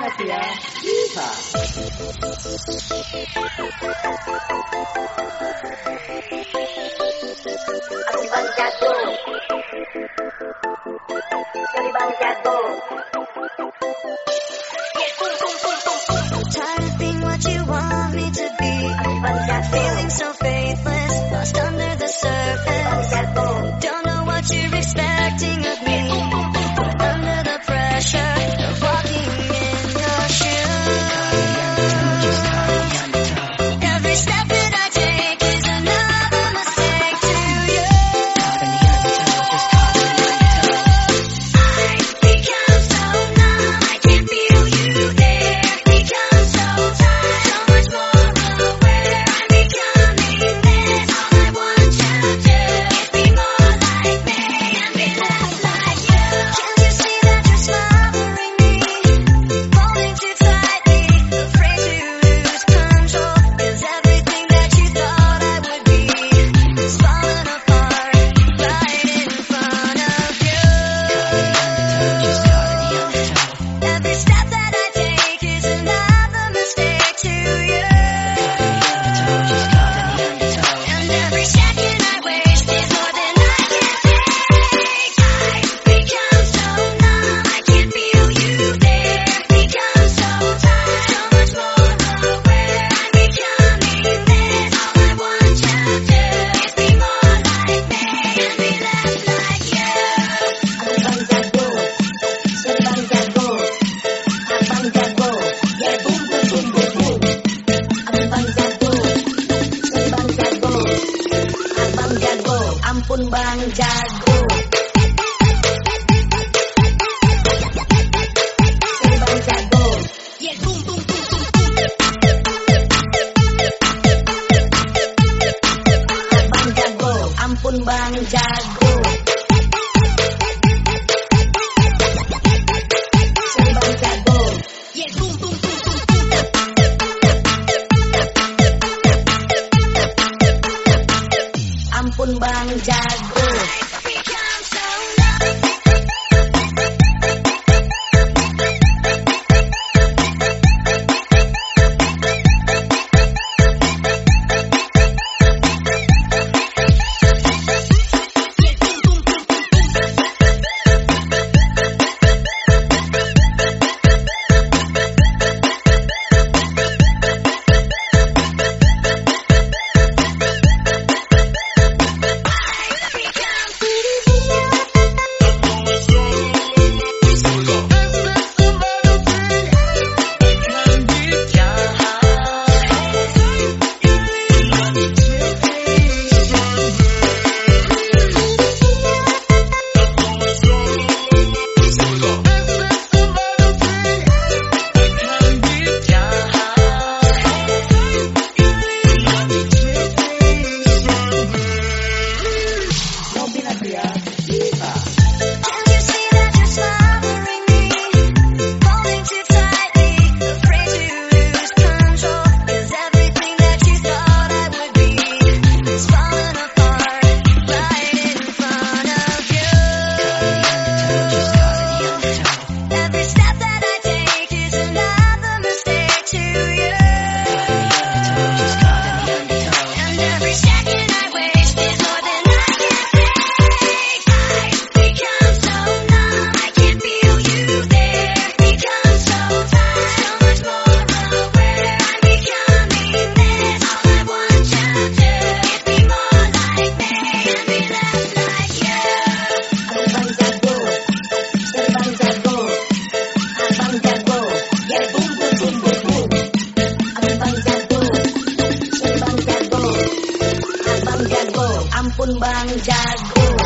happier. Dari Tired of being what you want me to be. Feeling so pun Bang Jago. na na pun bang jago.